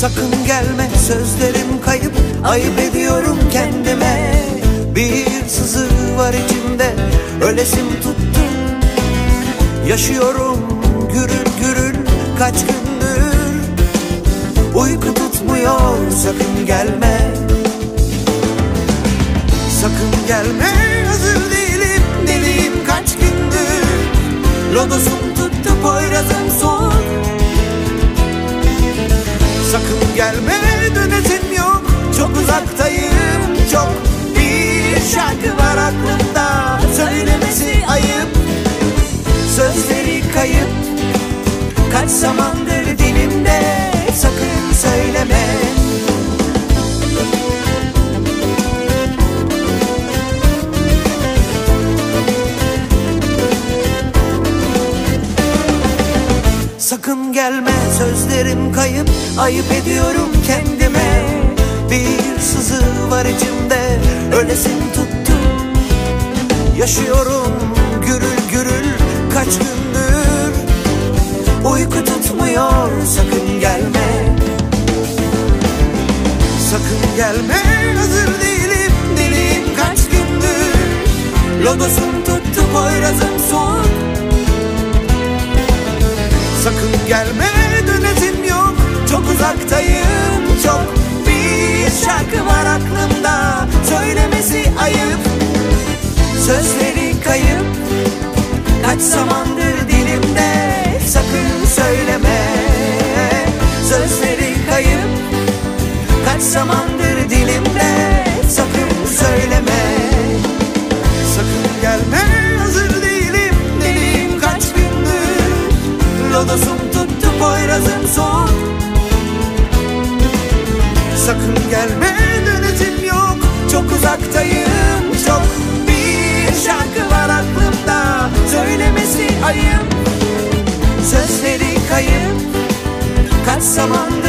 Sakın gelme sözlerim kayıp. Ayıp ediyorum kendime. Bir sızı var içimde. Ölesim tuttu Yaşıyorum gürül gürül kaç gündür. Uyku tutmuyor sakın gelme. Sakın gelme hazır değilim deliyim kaç gündür. Lodosum tuttu poyrazım kayıp. Kaç zamandır dilimde Sakın söyleme. Sakın gelme sözlerim kayıp. Ayıp ediyorum kendime. Bir sızı var içimde. Ölesim tuttu Yaşıyorum Tutmuyor sakın gelme. Sakın gelme hazır değilim deliyim kaç gündür. Lodosum tuttu poyrazım soğuk Sakın gelme dönesim yok Çok uzaktayım. Çok Bir şarkı var aklımda zamandır dilimde. Sakın söyleme. Sakın gelme. Hazır değilim Deliyim kaç gündür. Lodosum tuttu poyrazım soğuk Sakın gelme. Dönesim yok. Çok uzaktayım. Çok Bir şarkı var aklımda. Söylemesi ayıp. Sözleri kayıp. Kaç zamandır